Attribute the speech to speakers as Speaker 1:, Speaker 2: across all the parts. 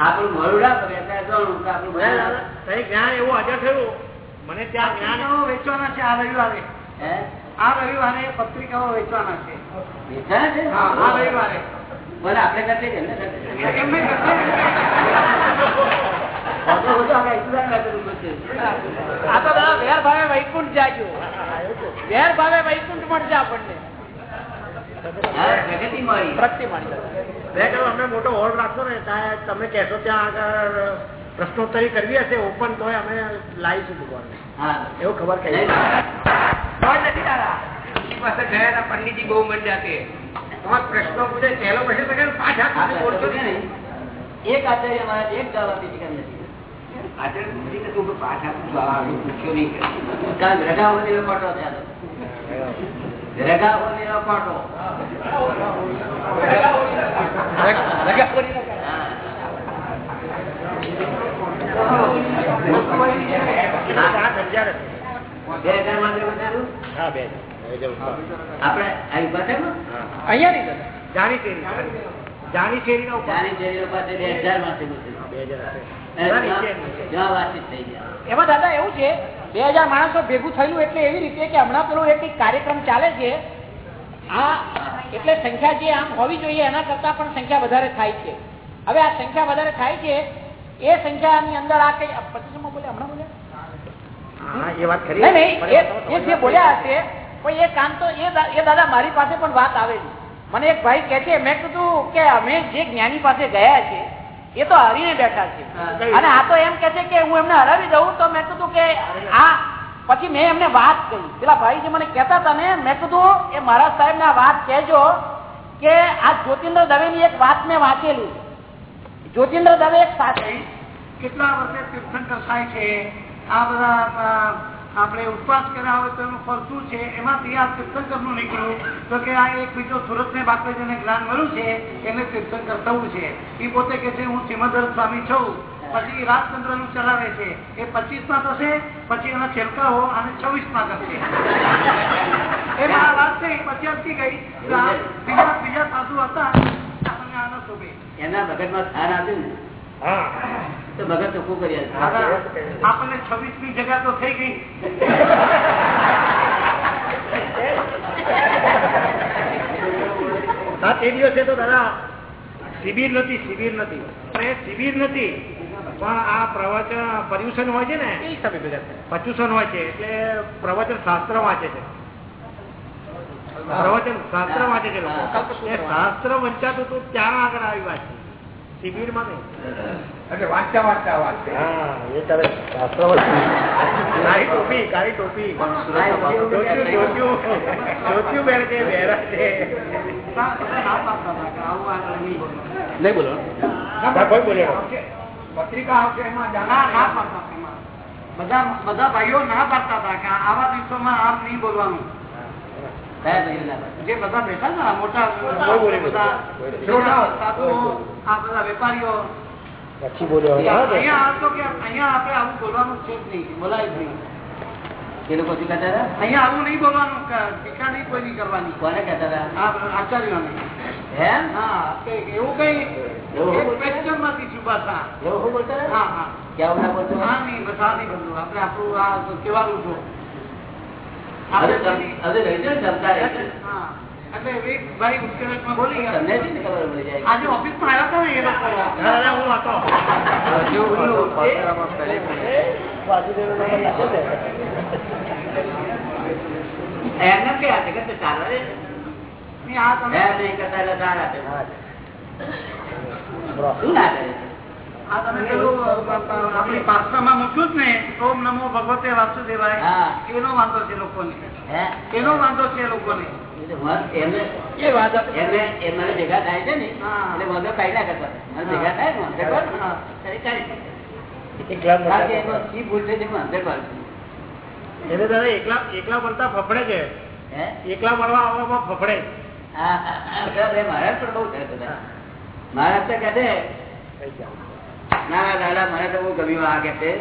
Speaker 1: આપણું મળું ના પડે અત્યારે આપણું
Speaker 2: જ્ઞાન એવું હાજર થયું. મને ત્યાં જ્ઞાન
Speaker 3: વેચવાના છે આ રવિવારે. આ રવિવારે પત્રિકાઓ વેચવાના છે.
Speaker 1: છે?
Speaker 3: આ
Speaker 1: બોલે આપણે.
Speaker 4: આ તો વેર ભાવે વૈકુંઠ જાય વેર ભાવે વૈકુંઠ મળશે આપણને.
Speaker 1: હા, પ્રગતિ મળી.
Speaker 4: પ્રગતિ મળી.
Speaker 2: મેં કહ્યું અમે મોટો હોલ રાખશો ને તમે કહેશો ત્યાં આગળ પ્રશ્નોત્તરી કરવી હશે ઓપન તો અમે લાવીશું દુકાન
Speaker 1: હા.
Speaker 2: એવું ખબર કઈ.
Speaker 4: પંડિતજી બહુ મજા પ્રશ્નો પૂછે પહેલો પ્રશ્ન પાછા
Speaker 1: એક આચાર્ય અમારા એક જવાબ શક્યા નથી? આચાર્ય પૂછી પાછા પૂછવા પૂછ્યો નહીં. કારણ રજા પાટો છે આ તો. રગા વગેરે પાટો હા.
Speaker 2: પાંચ હજાર હશે.
Speaker 1: બે હજારમાં જેવું થયું?
Speaker 2: હા બે
Speaker 1: આપણે આવી પાસે માં?
Speaker 4: અહીંયા નહીં દાદા
Speaker 2: જાણી શેરી જાણી શેરી ના ઉપર
Speaker 1: ચાલી શેરીઓ પાસે બે હજારમાં થયું છે.
Speaker 2: બે હજાર હશે
Speaker 1: અને
Speaker 2: ના, નીચે,
Speaker 1: જ્યાં-
Speaker 2: નીચે.
Speaker 1: જ્યાં વાતચીત થઈ ગયા
Speaker 4: એમાં દાદા એવું છે બે હજાર માણસો ભેગું થયેલું એટલે એવી રીતે કે હમણાં પેલો એક કાર્યક્રમ ચાલે છે. આ એટલે સંખ્યા જે આમ હોવી જોઈએ એના કરતા પણ સંખ્યા વધારે થાય છે. હવે આ સંખ્યા વધારે થાય છે એ સંખ્યાની અંદર આ કઈ પચીસમાં બોલે હમણાં બોલે બોલ્યા હશે પણ એ કામ તો એ દાદા મારી પાસે પણ વાત આવેલી. મને એક ભાઈ કે છે મેં કીધું કે અમે જે જ્ઞાની પાસે ગયા છે એ તો હરીને બેઠા છે. અને આ તો એમ કે છે કે હું એમને હરાવી દઉં તો મેં કીધું કે આ પછી મેં એમને વાત કહી પેલા ભાઈ જે મને કહેતા હતા ને મેં કીધું એ મહારાજ સાહેબ ને આ વાત કહેજો કે આ જ્યોતિન્દ્ર દવે ની એક વાત મેં વાંચેલી. જ્યોતિન્દ્ર દવે એક સાથે
Speaker 3: કેટલા વર્ષે તીર્થંકર થાય છે? આ બધા આપણે ઉપવાસ કર્યા હોય તો એનું ફળ શું છે એમાંથી આ તીર્થંકરનું નીકળ્યું તો કે આ એક બીજો સુરત ને બાપે જેને જ્ઞાન મળ્યું છે એને તીર્થંકર થવું છે. એ પોતે કે છે હું સિમંદર સ્વામી છું. પછી રાજતંત્રનું ચલાવે છે. એ પચીસમાં થશે પછી એના છેલ્કાઓ અને છવ્વીસમાં કરશે. એમાં આ વાત થઈ પછી અટકી ગઈ. આ બીજા બીજા સાધુ હતા આપણને આનંદ
Speaker 1: એના ભગતમાં સ્થાન આપ્યું ને.
Speaker 2: હા.
Speaker 1: તો ભગત ચોખ્ખું કરી
Speaker 3: આપણને છવ્વીસની જગા તો થઈ ગઈ.
Speaker 2: હા તે દિવસે તો દાદા શિબિર નથી શિબિર નથી. શિબિર નથી. પણ આ પ્રવચન પર્યુષણ હોય છે ને. પર્યુષણ હોય છે એટલે પ્રવચન શાસ્ત્ર વાંચે છે. પ્રવચન શાસ્ત્ર વાંચે છે લોકો. એ શાસ્ત્ર વંચાતું હતું ત્યાં આગળ આવી વાત છે. શિબિરમાં નહીં.
Speaker 4: વાંચતા વાંચતા વાત
Speaker 2: હા એ તારે કાળી ટોપી કાળી ટોપી. જોત્યું જોત્યું છે પહેરે છે.
Speaker 3: નહીં
Speaker 4: બોલો. પત્રિકા.
Speaker 3: બધા બધા ભાઈઓ ના પાડતા હતા કે આવા દિવસોમાં આમ નહીં બોલવાનું? જે બધા બેઠા હતા મોટા બધા વેપારીઓ
Speaker 2: પછી બોલ્યો હા તે.
Speaker 3: કે અહીંયા આપણે આવું બોલવાનું છે જ નહીં બોલાય જ નહીં.
Speaker 1: એ લોકો શું કહેતા હતા?
Speaker 3: અહીંયા આવું નહીં બોલવાનું ટીકા નહીં કોઈ કરવાની.
Speaker 1: કોને કહેતા હતા?
Speaker 3: આ
Speaker 1: હે?
Speaker 3: હા કે એવું કઈ
Speaker 1: એવું
Speaker 3: એક માંથી છુપાતા
Speaker 1: એવું શું બોલતા
Speaker 3: હા હા.
Speaker 1: કેવું ના બોલતો
Speaker 3: હા નહીં બસ આ નહીં બધું આપણે આપણું આ કહેવાનું છો.
Speaker 1: હવે ને રહી છે.
Speaker 3: હા. લોકો આપણી પાર્થનામાં મૂક્યું જ ને ઓમ નમો ભગવતે વાસુદેવાય
Speaker 1: હા.
Speaker 3: એનો વાંધો છે લોકોને
Speaker 1: હે?
Speaker 3: એનો વાંધો છે લોકોને
Speaker 1: ભેગા થાય છે ને એટલે કાઢી ભેગા થાય ને કાઢી
Speaker 2: એકલા મળતા ફફડે છે એકલા મળવા આવવામાં ફફડે.
Speaker 1: મહારાષ્ટ્ર બહુ થાય. તો કહે છે, ના ના દાદા મને તો બહુ ગમ્યું આ કે છે.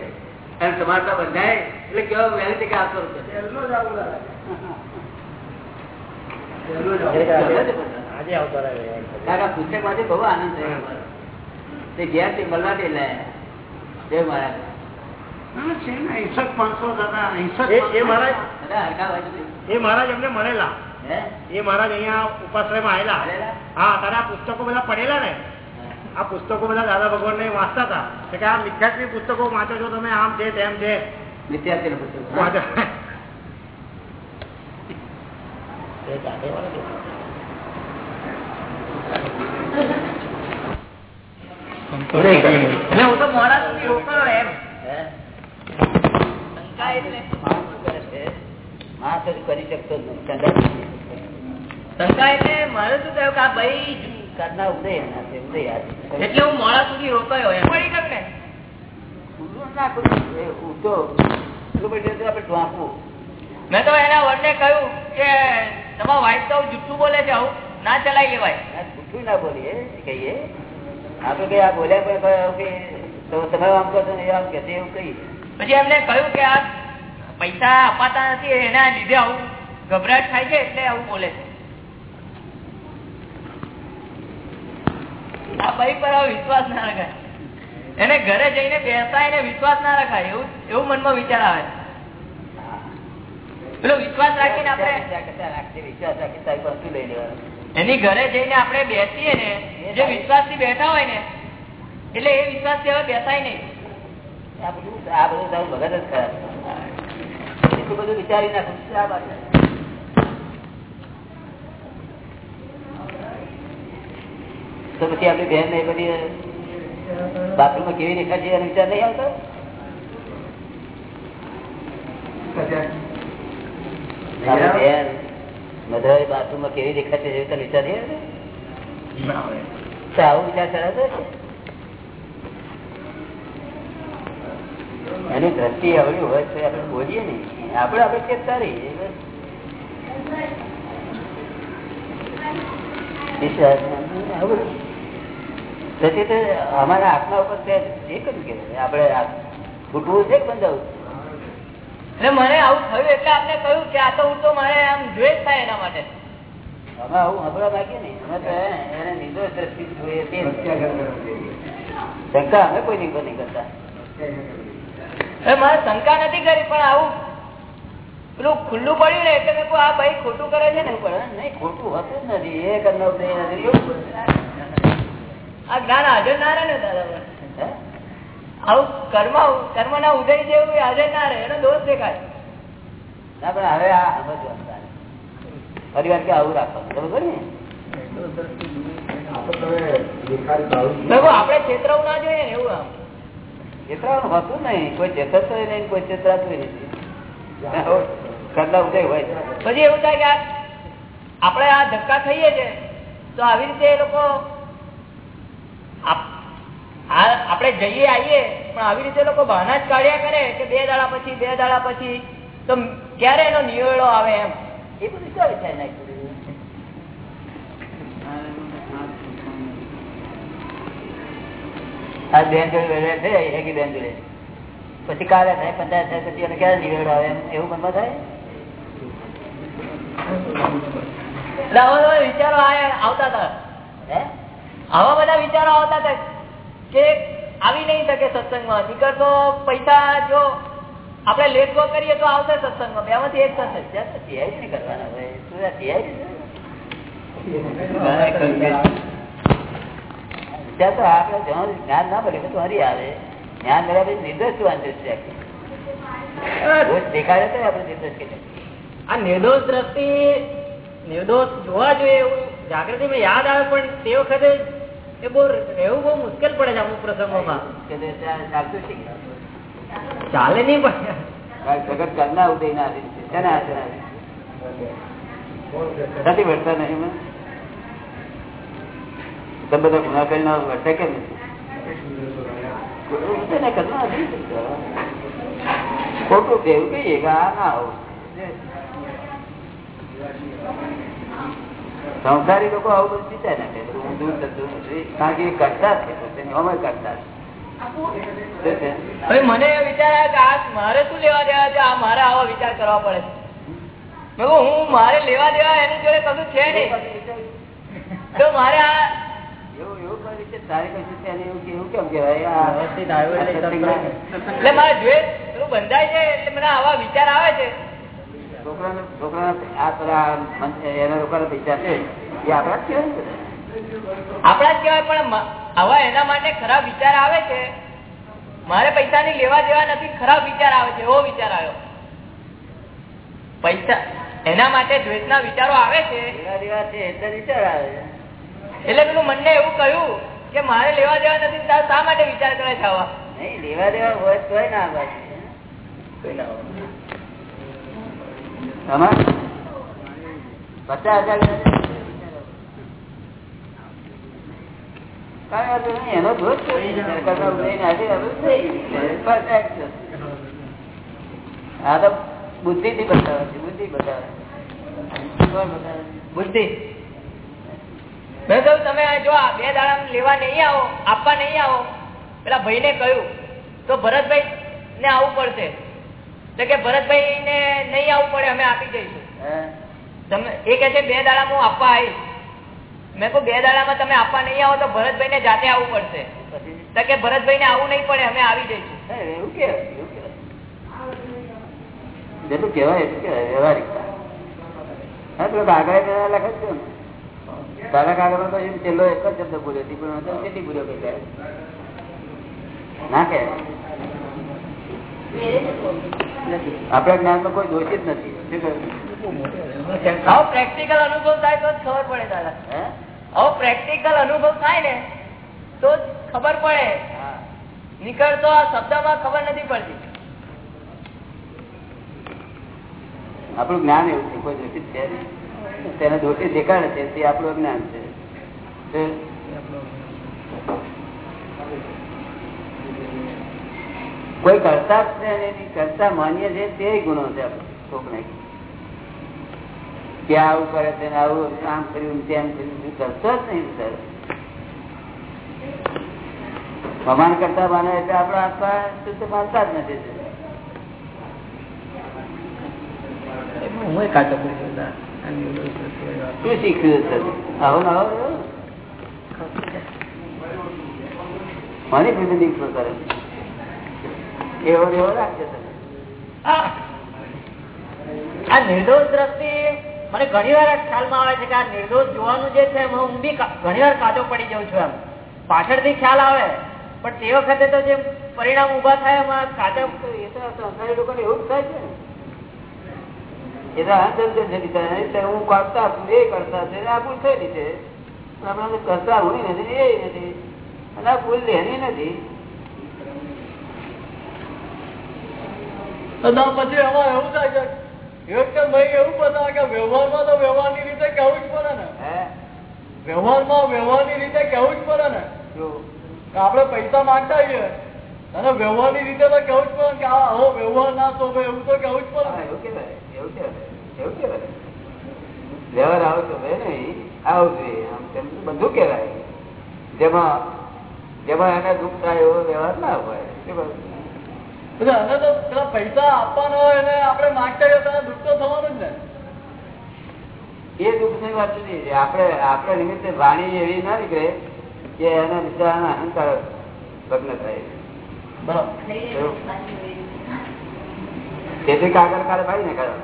Speaker 1: અને તમારે તો બધાય એટલે કેવો વહેલી તકે આવતો રહે છે.
Speaker 3: પહેલો જ આવું લાગે.
Speaker 1: ગમે તે બધા.
Speaker 2: આજે આવતો રહ્યો
Speaker 1: કાકા પુસ્તકમાંથી બહુ આનંદ થયો. તે ઘેર તે લાયા જય મહારાજ
Speaker 2: તારે પુસ્તકો બધા પડેલા ને. આ પુસ્તકો બધા દાદા ભગવાન ને વાંચતા હતા. કે આ મિથ્યાત્વી પુસ્તકો વાંચો છો તમે આમ છે તેમ છે.
Speaker 1: વિદ્યાર્થીનું પુસ્તક.
Speaker 5: એટલે હું તો મોડા સુધી રોકાયો એમ
Speaker 1: કરે શકતો જ નથી. કંટાળી
Speaker 5: શંકા એટલે મારે શું થયું કે આ ભાઈ
Speaker 1: કાઢના ઉદય ઉદય
Speaker 5: એટલે હું મોડા સુધી રોકાયો એમ પડી ગયું ને
Speaker 1: ખુલ્લું ના ખુલ્લું. એ ઊંધો. ખુલ્લું પડી જાય તો આપણે ઢોંકવું.
Speaker 5: મેં તો એના વડને કહ્યું કે તમારા વાઇફ તો જુઠ્ઠું બોલે છે આવું. ના ચલાવી લેવાય.
Speaker 1: આ જૂઠું ના બોલીએ કહીએ? આપણે કઈ આ બોલ્યા પણ કહ્યું કે તમે આમ કહો છો ને આમ કે એવું કહીએ.
Speaker 5: પછી એમને કહ્યું કે આ પૈસા અપાતા નથી એના લીધે આવું ગભરાટ થાય છે એટલે આવું બોલે છે. આ ભાઈ પર આવો વિશ્વાસ ના રખાય. એને ઘરે જઈને બેસતા એને વિશ્વાસ ના રખાય એવું એવું મનમાં વિચાર આવે. પેલો વિશ્વાસ રાખીને આપણે? એની ઘરે જઈને આપણે બેસીએ ને જે વિશ્વાસથી બેઠા હોય ને એટલે એ વિશ્વાસથી હવે બેસાય નહીં.
Speaker 1: આ બધું આ બધું તારું ભગત જ ખરાબ એટલું બધું વિચારી નાખું. આ વાત તો પછી આપણી બેન ને બધી બાથરૂમમાં કેવી રેખા છે એનો વિચાર નહીં આવતો? મધુરાઈ બાથરૂમમાં કેવી દેખાતી છે તને વિચાર આવતો? તો વિચાર કરાતો છે એની દ્રષ્ટિ આવડી હોય તો આપણે બોલીએ ને. આપણે આપણે ચેતતા રહીએ અમારા આત્મા ઉપર તે એ કર્યું કે આપણે ફૂટવું છે કે બંધાવું?
Speaker 5: એટલે મને આવું થયું એટલે આપને કહ્યું કે આ તો હું તો મારે આમ દ્વેષ થાય એના માટે.
Speaker 1: અમે આવું હમણાં માંગીએ ને અમે તો એને નિર્દોષ દ્રષ્ટિ જોઈએ તે. શંકા અમે કોઈ નહીં નહીં કરતા.
Speaker 5: મારે શંકા નથી કરી પણ આવું પેલું ખુલ્લું પડ્યું ને એટલે મેં આ ભાઈ ખોટું કરે છે ને?
Speaker 1: પણ નહીં ખોટું હતું જ નથી. એ કરનાર એવું
Speaker 5: આ જ્ઞાન હાજર ના રહે ને દાદા? આવું કર્મ કર્મ ના ઉદય જેવું હાજર ના રહે એનો દોષ દેખાય.
Speaker 1: ના પણ હવે આ બધું પરિવાર કે આવું રાખવાનું બરોબર ને?
Speaker 5: પ્રભુ આપણે છેતરવું ના જોઈએ ને એવું આમ.
Speaker 1: ચેતરાવાનું હોતું નહીં. કોઈ ચેતરતો નહીં કોઈ ચેતરાતું નથી. કરતા ઉદય હોય.
Speaker 5: પછી એવું થાય કે આપણે આ ધક્કા ખાઈએ છે તો આવી રીતે એ લોકો આપણે જઈએ આવીએ પણ આવી રીતે લોકો બહાના જ કાઢ્યા કરે કે બે દાડા પછી બે દાડા પછી તો ક્યારે એનો નિવેડો આવે એમ?
Speaker 1: એ બધું શું વિચાર નાખ્યું? આ બેન જોડે છે એકી બેન જોડે. પછી કાલે થાય પંચાયત થાય પછી એને ક્યારે નિવેડો આવે એવું મનમાં થાય?
Speaker 5: વિચારો આવતા હતા.
Speaker 1: હે?
Speaker 5: આવા બધા વિચારો આવતા હતા. કે આવી નહીં શકે સત્સંગમાં. નીકળતો પૈસા જો આપણે લેટ ગો કરીએ તો આવશે સત્સંગમાં. બેમાંથી એક થશે.
Speaker 1: ત્યાં તો તૈયારી નહીં કરવાના ભાઈ. શું? ત્યાં તો આપણે જ્યાં જ્ઞાન ના મળે તો હરી આવે. જ્ઞાન મળ્યા નિર્દોષ જોવાનું દ્રષ્ટિ રોજ દેખાડે તો આપણે નિર્દોષ કહીએ
Speaker 2: આ નિર્દોષ દ્રષ્ટિ નિર્દોષ જોવા જોઈએ એવું જાગૃતિ યાદ આવે પણ તે વખતે એ બહુ રહેવું બહુ મુશ્કેલ પડે છે અમુક પ્રસંગોમાં. ચાલે નહીં પણ.
Speaker 1: જગત કરના ઉદય ના આધીન છે. આધીન? નથી ભરતા નહીં? તમે બધા ગુના કેમ ખોટું છે ને, કરના ખોટું છે એવું કહીએ કે આ ના આવું સંસારી લોકો આવું બધું ચિંતા નાખે થતું નથી. કારણ કે એ કરતા છે અમે કરતા છે?
Speaker 5: મને વિચાર આવ્યો કે આ મારે શું લેવા દેવા છે? આ મારે આવા વિચાર કરવા પડે છે. હું મારે લેવા દેવા એની જોડે કશું છે નહીં. તો મારે આ
Speaker 1: એવું એવું કોઈ રીતે? તારે કશું ત્યાં એવું કે- કેમ કહેવાય? આ
Speaker 5: વ્યવસ્થિત આવ્યો એટલે મારે જોઈએ બંધાય છે એટલે મને આવા વિચાર આવે છે.
Speaker 1: છોકરાને છોકરાના આ પેલા એના લોકોના પૈસા છે. એ આપણા જ કહેવાય
Speaker 5: આપણા જ કહેવાય પણ મ- એના માટે ખરાબ વિચાર આવે છે? મારે પૈસાની લેવા દેવા નથી ખરાબ વિચાર આવે છે એવો વિચાર આવ્યો. પૈસા એના માટે દ્વેષના વિચારો આવે છે?
Speaker 1: લેવા દેવા છે એટલે જ વિચાર આવે છે.
Speaker 5: એટલે પેલું મને એવું કહ્યું કે મારે લેવા દેવા નથી શા માટે વિચાર કરે છે આવા?
Speaker 1: નહીં લેવા દેવા હોય તો ના આવે આમાં બુદ્ધિ બુદ્ધિ બતાવે
Speaker 5: બુદ્ધિ મેં કહ્યું, તમે જો બે દાડા લેવા નહીં આવો, આપવા નહીં આવો. પેલા ભાઈ ને કહ્યું, તો ભરતભાઈ ને આવવું પડશે. તો કે ભરતભાઈ ને નહીં આવવું પડે અમે આપી જઈશું તમે એ કે છે બે દાડા હું આપવા આવીશ. મેં કહું બે દાડામાં તમે આપવા નહીં આવો તો ભરતભાઈ ને જાતે આવવું પડશે. તો કે ભરતભાઈ ને આવું નહીં પડે અમે આવી જઈશું.
Speaker 1: એવું કે જેટલું કહેવાય. એટલું કહેવાય વ્યવહારિકતા હા તો કાગળે લખે જ છે ને? તો એમ છેલ્લો એક જ શબ્દ બોલ્યો હતી પણ હું તો કેટલી કઈ ના કહેવાય. આપણા જ્ઞાનમાં કોઈ દોષિત નથી.
Speaker 5: પ્રેક્ટિકલ અનુભવ થાય તો ખબર પડે દાદા. હવે પ્રેક્ટિકલ અનુભવ થાય ને તો ખબર પડે.
Speaker 1: હા.
Speaker 5: નીકળતો આ શબ્દમાં ખબર નથી પડતી.
Speaker 1: આપણું જ્ઞાન એવું છે કોઈ દોષિત છે. તેને દોષિત દેખાડે છે તે આપણું જ્ઞાન છે તે કોઈ કરતા કરતા માન્ય છે તે ગુનો છે કોકને. કે આવું કરે છે આવું આમ કર્યું તેમ કર્યું કરતો જ નહીં સર પ્રમાણ કરતા માને એટલે આપણે આત્મા શુદ્ધ માનતા જ નથી
Speaker 5: હું કાચો
Speaker 1: શું શીખ્યું છે આવો ને આવો રહ્યો? મારી રીતે દીકરો કરે છે. એવો એવો
Speaker 5: આ નિર્દોષ દ્રષ્ટિ મને ઘણી વાર ખ્યાલમાં આવે છે કે આ નિર્દોષ જોવાનું જે છે હું બી ઘણી વાર કાચો પડી જાઉં છું એમ. પાછળથી ખ્યાલ આવે પણ તે વખતે તો જે પરિણામ ઊભા થાય એમાં કાચા
Speaker 1: એ તો સંસારી લોકોને એવું જ થાય છે એ તો અહંતર છે એટલે હું કરતા છું, એ કરતા છે આ ભૂલ થઈ છે. પણ આપણે કરતા હું નથી એ નથી. અને આ ભૂલ લેની નથી.
Speaker 6: પછી એમાં એવું થાય છે ભાઈ એવું બતાવે કે વ્યવહારમાં તો વ્યવહારની રીતે કેવું જ પડે ને.
Speaker 1: હે?
Speaker 6: વ્યવહારમાં વ્યવહારની રીતે કેવું જ પડે ને. આપણે પૈસા માંગતા હોઈએ અને વ્યવહારની રીતે તો કેવું જ પડે કે આ આવો વ્યવહાર ના શોભે એવું તો કેવું જ પડે
Speaker 1: હા, એવું કેવાય વ્યવહાર આવો તો ભાઈ નહીં આવું જોઈએ આમ બધું કેવાય જેમાં જેમાં એને દુઃખ થાય એવો વ્યવહાર ના હોય શું કહું?
Speaker 6: એટલે આને તો પેલા પૈસા આપવાના હોય એને આપણે માંગતા હોઈએ દુઃખ તો થવાનું જ ને.
Speaker 1: એ દુઃખની વાત નથી આપણે આપણે નિમિત્તે વાણી એવી ના નીકળે કે એના બિચારાના અહંકાર ભગ્ન થાય. તેથી કાગળ કાઢે ભાઈ ને કાઢો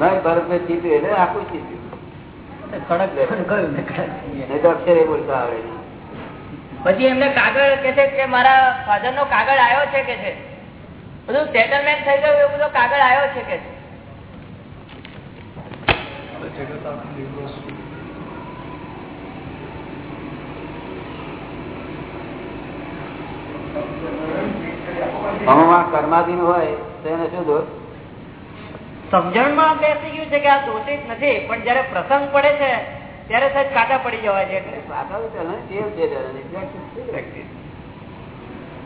Speaker 1: નહીં ભરત ને ચીધું એટલે આખું ચીધું નહીં તો અક્ષરે બોલતા આવડે. નહીં.
Speaker 5: પછી એમને કાગળ કે છે કે મારા ફાધર નો કાગળ આવ્યો છે કે છે? બધું સેટલમેન્ટ થઈ ગયું એવું બધો કાગળ આવ્યો છે કે છે?
Speaker 1: કર્માધીન હોય તો એને શું દોષ?
Speaker 5: સમજણમાં બેસી ગયું છે કે આ દોષિત નથી પણ જયારે પ્રસંગ પડે છે ત્યારે સહેજ કાટા પડી જવાય છે એટલે.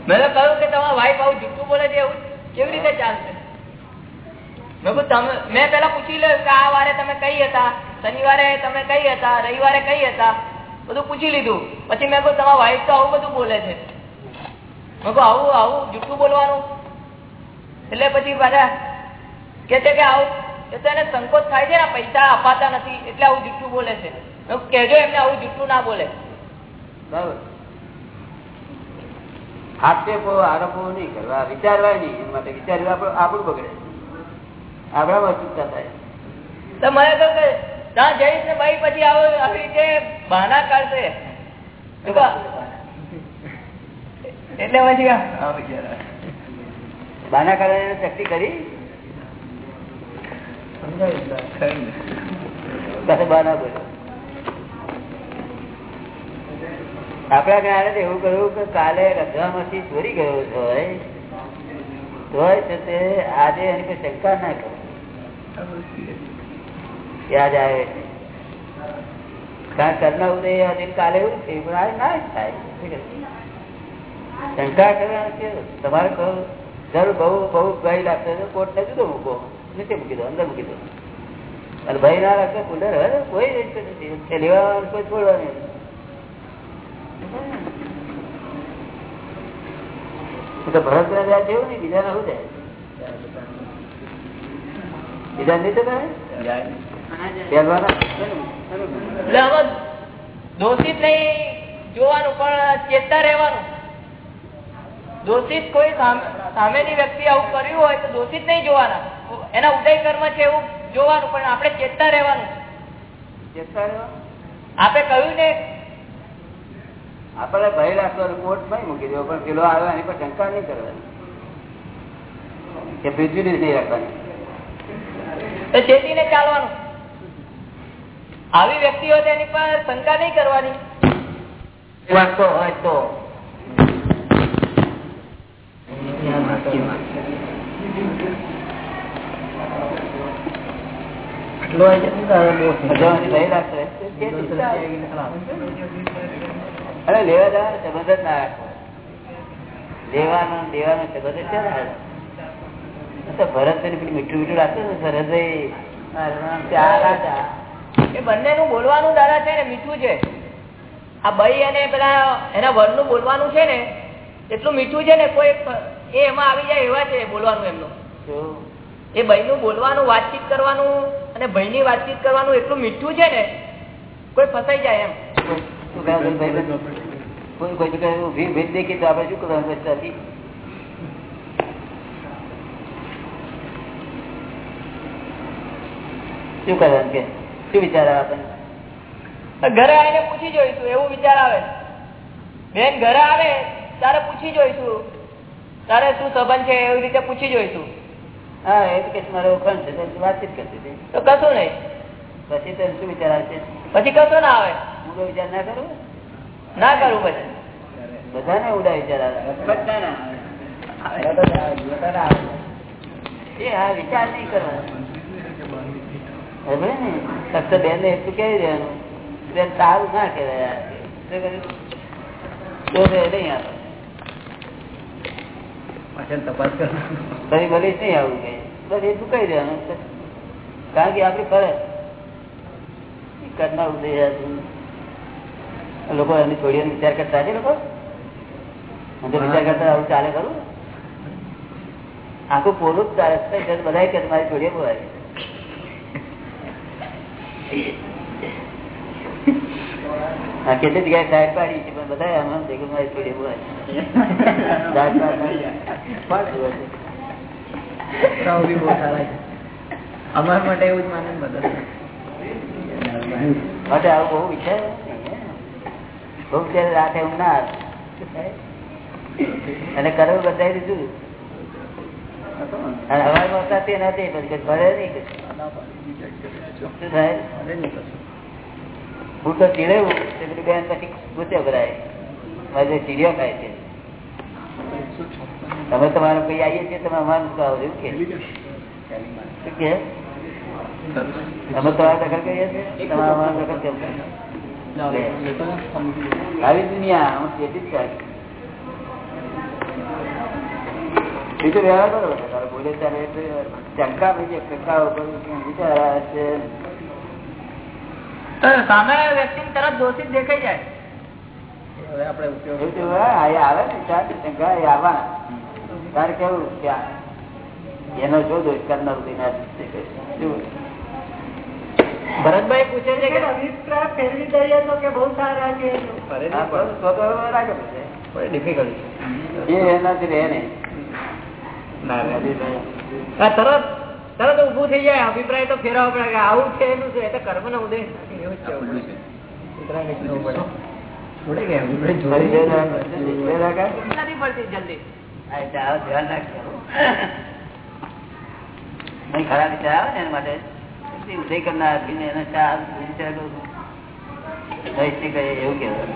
Speaker 5: મેં કહ્યું કે તમારા વાઈફ આવું જૂઠું બોલે છે એવું કેવી રીતે ચાલશે? મેં પેલા પૂછી લે કે આ વારે તમે કઈ હતા? શનિવારે તમે કઈ હતા? રવિવારે કઈ હતા? બધું પૂછી લીધું. પછી મેં કહું તમારા વાઈફ તો આવું બધું બોલે છે. મેં કહું આવું આવું જૂઠું બોલવાનું? એટલે પછી પાછા કે છે કે આવું એ તો એને સંકોચ થાય છે ને પૈસા અપાતા નથી એટલે આવું જૂઠું બોલે છે. કહું, એમને આવું જુઠ્ઠું ના બોલે.
Speaker 1: બરાબર. આક્ષેપો આરોપો નહીં કરવા વિચારવા નહીં એના માટે વિચારવા આપણું આપણું બગડે. આપણામાં અચૂકતા થાય.
Speaker 5: તો મને તો કે ત્યાં જઈશ ને ભાઈ પછી આવો આવી રીતે બહાના કાઢશે. એટલે પછી આ
Speaker 1: કાઢવાની શક્તિ કરી બાના બોલ્યો આપણા જ્ઞાને એવું કહ્યું કે કાલે રજવામાંથી ચોરી ગયો હોય, તોય આજે એની કોઈ શંકા ના કરો. કે આવે કારણ કરના ઉદય આજે કાલે એવું થયું, પણ આજે ના થાય. શંકા કરવાનું છે તમારે કહો જરૂર બહુ બહુ ભય લાગશે તો કોર્ટ ને જુદો મૂકો. નીચે મૂકી દો, અંદર મૂકી દો. અને ભય ના લાગશે કુલર હવે કોઈ છે કોઈ છોડવાનું નથી. એ તો ભરત રાજા જેવું ને બીજા ના જાય બીજા નહીં તો
Speaker 5: દોષિત નહીં જોવાનું પણ ચેતતા રહેવાનું. દોષિત કોઈ સામે- સામેની વ્યક્તિ આવું કર્યું હોય તો દોષિત નહીં જોવાના. એના ઉદય કર્મ છે એવું જોવાનું પણ આપણે ચેતતા રહેવાનું.
Speaker 1: ચેતતા રહેવાનું?
Speaker 5: આપણે કહ્યું ને
Speaker 1: આપણે ભય રાખતો કોર્ટમાં મૂકી દેવો પણ પેલો આવ્યો એની પર શંકા નહીં કરવાની. કે પ્રિજ્યુડિસ નહીં રાખવાની.
Speaker 5: તો ચેતીને ચાલવાનું. આવી વ્યક્તિઓ તેની પર શંકા નહીં કરવાની.
Speaker 1: વાંચતો હોય તો. તો અરે લેવા જવાનો સંબંધ જ ના રાખવો લેવાનો દેવાનો સંબંધ જ ક્યાં? આ તો પેલી મીઠું મીઠું રાખે ને સરહદ
Speaker 5: એ બંને નું બોલવાનું દાદા છે ને મીઠું છે. આ ભાઈ અને પેલા એના વરનું બોલવાનું છે ને એટલું મીઠું છે ને કોઈ એ એમાં આવી જાય એવા છે બોલવાનું એમનું.
Speaker 1: જો
Speaker 5: એ નું બોલવાનું વાતચીત કરવાનું અને ભાઈની વાતચીત કરવાનું એટલું મીઠું છે ને કોઈ ફસાઈ જાય એમ.
Speaker 1: કોઈ કોઈ જગ્યાએ ભીડ ભીડ દેખી તો આપણે શું કરવાનું બચતાથી શું કરવાનું કે? શું વિચાર આવે આપણને?
Speaker 5: ઘરે આવીને પૂછી જોઈશું એવું વિચાર આવે. બેન ઘરે આવે તારે પૂછી જોઈશું. તારે શું સંબંધ છે એવી રીતે પૂછી જોઈશું.
Speaker 1: હા એ કે મારે ઓળખાણ છે તો વાતચીત કરતી હતી.
Speaker 5: તો કશું નહીં.
Speaker 1: પછી તો શું વિચાર આવે છે?
Speaker 5: પછી કશું ના આવે.
Speaker 1: ઊંડો વિચાર ના કરું?
Speaker 5: ના કરું પછી.
Speaker 1: બધાને ઉડા વિચાર આવે. એ હા વિચાર નહીં કરવાનો. ને? ફક્ત બેન ને એટલું કહી દેવાનું. બેન સારું ના કહેવાય નહીં શું ભલે નહીં આવું બસ એટલું કહી દેવાનું. કારણ કે આપણી ફરજ. કરનાર. લોકો એની છોડીઓનો વિચાર કરતા છે લોકો? વિચાર કરતા આવું ચાલે ખરું? આખું પોલું જ ચાલે. બધા કે મારી છોડીએ બોલાય કેટલી જગ્યાએ સાહેબ પાડી છે પણ બધા આમાં છે કે મારી બોલાય
Speaker 6: અમારા માટે એવું જ માને ને બધા.
Speaker 1: માટે આવું બહુ વિચાર બહુ વિચાર રાતે એવું ના અને કરવું બતાવી દીધું. અને હવાઈ હતા તે નથી પછી ભરે નહીં. શું થાય? હું તો ચીડેવું પછી ગુસ્સે ભરાય મારે ખાય છે. તમે તમારે કઈ આવીએ છીએ, તમે અમારું શું આવો એવું કે અમે તમારા દખલ કરીએ છીએ? તમારા અમારા દખલ કેમ આવી દુનિયા હું તેથી જ ચાલી. બીજું વ્યવહાર કરો. બોલે ત્યારે શંકા ભાઈ શંકાઓ કરું વિચાર છે?
Speaker 5: સામે વ્યક્તિ તરત દોષિત દેખાઈ જાય.
Speaker 7: ભરતભાઈ પૂછે છે કે
Speaker 8: અભિપ્રાય ફેરવી દઈએ તો કે બહુ સારા છે
Speaker 7: ડિફિકલ્ટ
Speaker 1: એ એનાથી રહે નહીં.
Speaker 7: તરત તરત ઉભું થઈ જાય અભિપ્રાય તો ફેરવા પડે કે આવું છે એનું છે એ તો કર્મ નો ઉદય નથી. એવું જ કહેવું પડે.
Speaker 1: એવું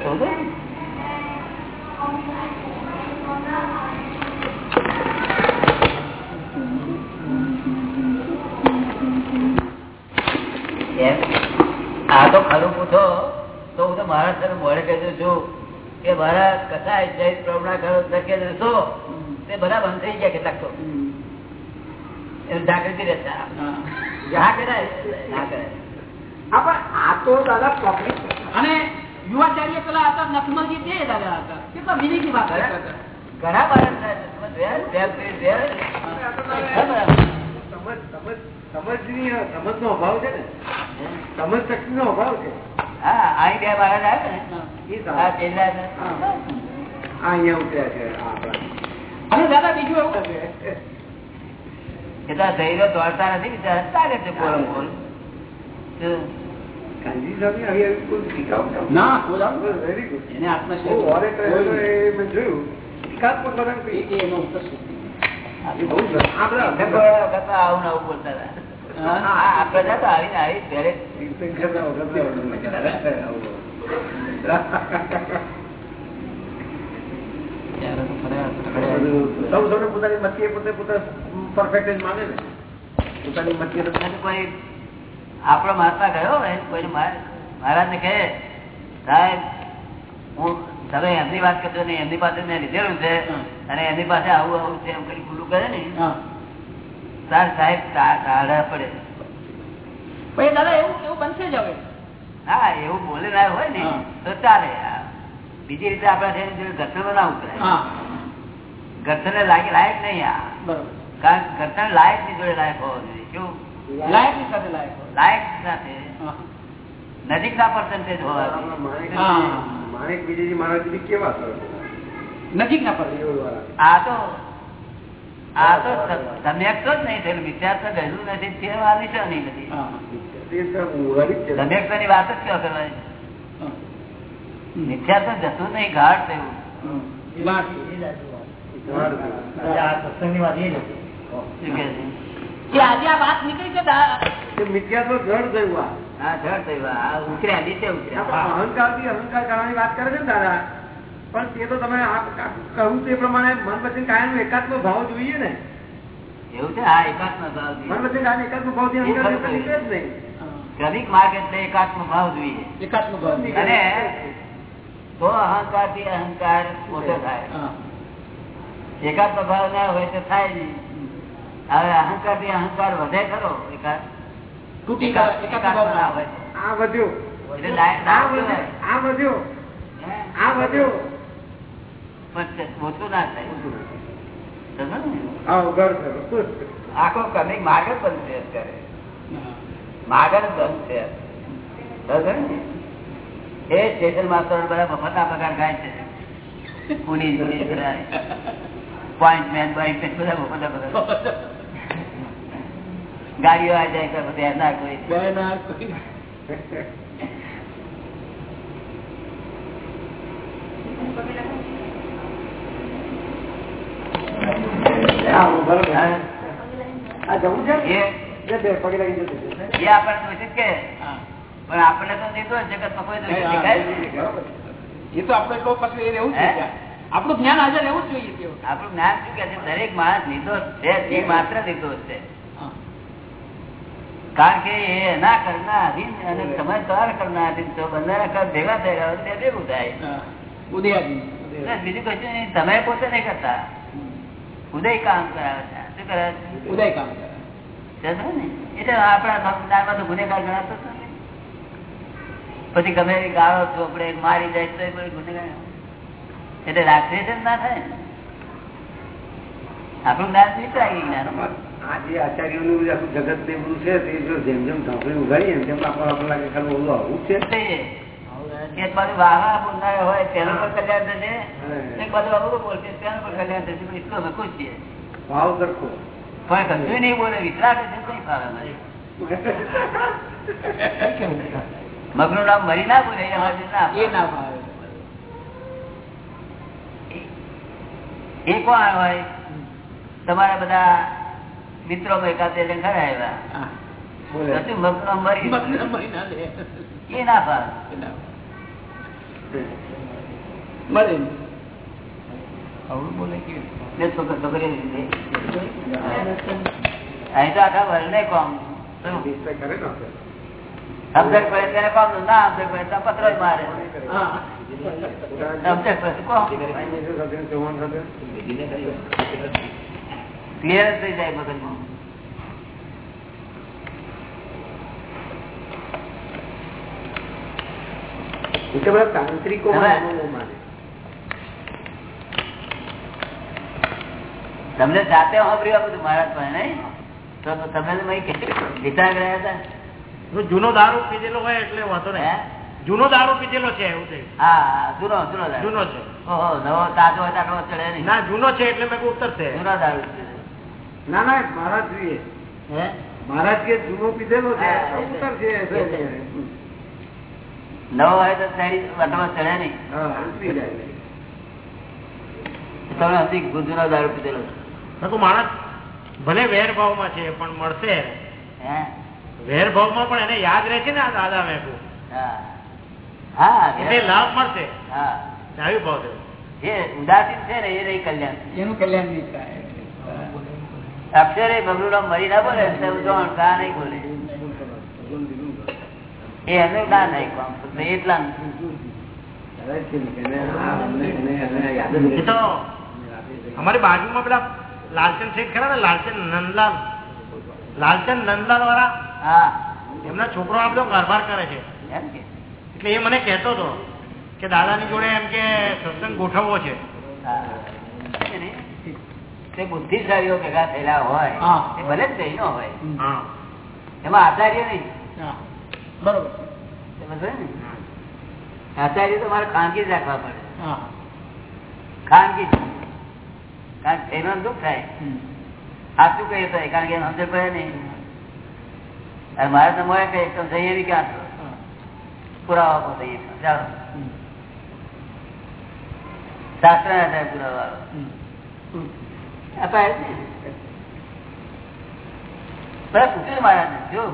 Speaker 1: નીકળવું આ તો ખરું પૂછો. તો હું તો મારા સર મોડે કહેતો છું કે મારા કથા જય પ્રમાણ કરો ધકે રહેશો તે બધા બંધ થઈ ગયા કેટલાક તો. જાગૃતિ રહેતા. હા કરાય. ના કરાય.
Speaker 4: પણ આ તો દાદા પબ્લિક અને યુવાચાર્ય પેલા હતા નખમલજી તે દાદા હતા. કેટલા મિનિટની વાત
Speaker 1: ઘણા બાળક. ને? ને?
Speaker 8: સમજની સમજનો અભાવ છે ને સમજ શક્તિનો અભાવ છે
Speaker 1: હા અહીં બે બાળક આવે ને ને.
Speaker 8: આ અહીંયા ઉતર્યા છે
Speaker 4: અને દાદા બીજું એવું
Speaker 1: એટલા ધૈર્ય દોડતા નથી બિચારા ચાલે છે કોલમ પોર
Speaker 8: ગાંધી સાહેબની આવી આવી કોઈ ટીકાઓ ન-
Speaker 4: ના, કોઈ દાડો.
Speaker 8: Very good.
Speaker 4: એને આત્મશ્રેષ્ઠ.
Speaker 8: બહુ orator હતો એ મેં જોયું. ટીકાત્મક વલણ કોઈ.
Speaker 4: એ એનો ઉત્કર્ષ છે.
Speaker 8: પોતાની મતી પોતે પોતે પરફેક્ટ માને ને પોતાની
Speaker 1: મતી કોઈ આપણો મહાત્મા ગયો હોય કોઈ મહારાજ ને કહે, સાહેબ, હું તમે એમની વાત કરશો ને એમની પાસે મેં લીધેલું છે અને એમની પાસે આવું આવું છે એમ કરી ખુલ્લું કરે ને.
Speaker 4: હા.
Speaker 1: તાર સાહેબ તા- તાળા પડે.
Speaker 4: પણ દાદા એવું એવું બનશે જ હવે?
Speaker 1: હા એવું બોલેલા હોય ને તો ચાલે. બીજી રીતે આપણા ઘટનો ના ઉતરાય.
Speaker 4: હા.
Speaker 1: લાગે લાયક નહીં આ. કારણ લાયકની જોડે લાયક હોવો જોઈએ. શું
Speaker 4: લાયકની સાથે લાયક
Speaker 1: સાથે.
Speaker 4: હા.
Speaker 1: નજીકના પર્સન્ટેજ હોવા
Speaker 8: માણેક- વિજયજી મહારાજ બી કેવા સરસ
Speaker 4: નજીક ના પડે.
Speaker 1: આ તો આ તો સમ્યક તો જ નહીં થયેલું. મિથ્યા તો ગયેલું નથી. તે. સમ્યકની વાત જ કરવાની? મિથ્યા તો જતું નહીં ઘાટ થયું?
Speaker 4: કે આજે આ વાત નીકળી છે દા-
Speaker 8: મિથ્યા તો
Speaker 1: જળ થયું આ.
Speaker 8: પણ તે તો તમે આ તે પ્રમાણે મન વચન કાયમ નો એકાત્મ ભાવ જોઈએ ને.
Speaker 1: એવું છે? હા એકાત્મ ભાવ
Speaker 8: મન
Speaker 1: જોઈએ
Speaker 8: કાયમ એકાત્મ ભાવ અહંકાર
Speaker 1: એ ખરું
Speaker 8: નીકળે જ નહીં.
Speaker 1: ક્રમિક માર્ગ એટલે એકાત્મ ભાવ જોઈએ.
Speaker 4: એકાત્મ ભાવ.
Speaker 1: અને તો અહંકારથી અહંકાર મોટો થાય.
Speaker 4: હા.
Speaker 1: એકાત્મ ભાવ ના હોય તો થાય નહીં. હવે અહંકારથી અહંકાર વધે ખરો એકાદ
Speaker 4: એકાત્મ.
Speaker 1: આખો ક્રમિક માર્ગ જ બંધ છે અત્યારે. માર્ગ જ બંધ છે? એ સ્ટેશન માસ્ટર બધા મફતના પગાર ખાય છે. પુલીસ પુલીસ બધા પોઈન્ટ બધા મફતના પગાર. ગાડીઓ આ જાય તો બે ના કોઈ
Speaker 4: બે ના કોઈ.
Speaker 8: આ ઉઘાડ
Speaker 1: હા?
Speaker 8: આ જવું છે
Speaker 1: એ
Speaker 8: જે બે પગે લાગી જતું છે.
Speaker 1: એ આપણને દોષિત કે
Speaker 4: હા.
Speaker 1: પણ આપણને તો નિર્દોષ જગતમાં કોઈ જ નહીં.
Speaker 4: એ તો આપણે પછી રહેવું જ આપણું જ્ઞાન હાજર રહેવું જ જોઈએ તે
Speaker 1: આપણું જ્ઞાન શું કે દરેક માણસ નિર્દોષ છે તે માત્ર નિર્દોષ છે. કારણ કે એ એના કરના અધીન અને તમે તમારા કરના અધીન છો બંને કર ભેગા થઈ રહ્યા તે ભેગું થાય. બીજું કશું નહીં તમે પોતે નહીં કરતા ઉદય કામ કરાવે છે શું કરે?
Speaker 4: ઉદય કામ.
Speaker 1: ને? એટલે આપણા સંવિધાનમાં તો ગુનેગાર ગણાતો પછી ગમે એવી ગાળો ચોપડે મારી જાય તો ગુનેગાર એટલે રાત્રે ના થાય. આપણું જ્ઞાન નીકળાય જ્ઞાન
Speaker 8: આ જે આચાર્યોનું જગત ને બધું છે તે જો જેમ જેમ ઢોકળી ઉગાડીએ એમ તેમ આપણને આપણને લાગે ખાલી ઓલું આવું છે.
Speaker 1: એક બાજુ વાહા બોલનાર હોય તેનું પણ કલ્યાણ થશે? એક બાજુ અવરું બોલશે તેનું પણ કલ્યાણ થશે પણ એટલું અમે ખુશ
Speaker 8: ભાવ સરખો.
Speaker 1: પણ કશું નહીં બોલે વિતરાગ છે નહીં. ફાવે મગનું નામ મરી ના બોલે એ ના
Speaker 4: એ
Speaker 1: એ કોણ હોય તમારા બધા મિત્રો એકાદ જણ ખરા આવ્યા.
Speaker 4: હા.
Speaker 8: બોલે.
Speaker 1: કશું મગનું મરી. એ ના.
Speaker 4: મળે ને.
Speaker 1: અવળું બોલે કેવી છોકરી અહીં તો આખા વર્લ્ડ કોમ.
Speaker 8: કરે
Speaker 1: સમજણ પડે તેને કોમ ના? સમજણ પડે તો પત્રો જ મારે. ક્લિયર થઈ જાય મગજમાં.
Speaker 8: એ તો બધા તાંત્રિકો
Speaker 1: તમને જાતે સાંભળ્યું આ બધું મહારાજ પણ નહીં? તો તમે વિચાર રહ્યા હતા
Speaker 2: જૂનો દારૂ પીધેલો હોય એટલે વાંધો
Speaker 1: હે?
Speaker 2: જૂનો દારૂ પીધેલો છે એવું છે.
Speaker 1: હા જૂનો જૂનો
Speaker 2: જૂનો છે.
Speaker 1: ઓહો નવો તાજો હોય તો ચડે નહીં.
Speaker 2: ના જૂનો છે એટલે મેં ઉતરશે
Speaker 1: જૂનો દારૂ છે.
Speaker 8: ના ના મહારાજ જોઈએ
Speaker 1: હે?
Speaker 8: મહારાજ કે જૂનો પીધેલો છે. ઉતરશે
Speaker 1: નવો હોય તો તારી ચડે નહીં.
Speaker 8: હા ઉતરી જાય.
Speaker 1: તમે હજી જૂનો દારૂ પીધેલો છે.
Speaker 2: માણસ ભલે વેર ભાવમાં છે પણ મળશે. વેર ભાવમાં પણ એને યાદ રહે છે ને આ દાદા મેં
Speaker 1: હા. હા
Speaker 2: લાભ મળશે.
Speaker 1: હા.
Speaker 2: આવી ભાવ છે.
Speaker 1: જે ઉદાસીન છે ને એ રહી કલ્યાણ
Speaker 4: એનું કલ્યાણ નહીં થાય.
Speaker 1: અક્ષરે બગલું મરી ના બોલે તો કા નહીં બોલે. એનું ના એટલા
Speaker 8: ને
Speaker 2: અમારી બાજુમાં પેલા લાલચંદ શેઠ ખરા ને લાલચંદ નંદલાલ. લાલચંદ નંદલાલ વાળા
Speaker 1: હા.
Speaker 2: એમના છોકરો આપડો કારભાર કરે છે.
Speaker 1: એમ કે?
Speaker 2: એટલે એ મને કહેતો હતો કે દાદાની જોડે એમ કે સત્સંગ ગોઠવવો છે.
Speaker 1: તે બુદ્ધિશાળીઓ ભેગા થયેલા હોય. એ ભલે જ હોય.
Speaker 2: હા.
Speaker 1: એમાં આચાર્ય નહીં.
Speaker 4: બરોબર.
Speaker 1: સમજ? આચાર્ય તો મારે ખાનગી જ રાખવા પડે. ખાનગી. કારણ કે એનો દુઃખ થાય. સાચું કહીએ તો? કારણ કે એને સમજણ પડે નહીં. મારે તો મળે કહીએ તો જઈએ બી ક્યાં છો? પુરાવા આપો જઈએ ચાલો શાસ્ત્ર ના થાય પુરાવા. અપાય ને. બધા જો.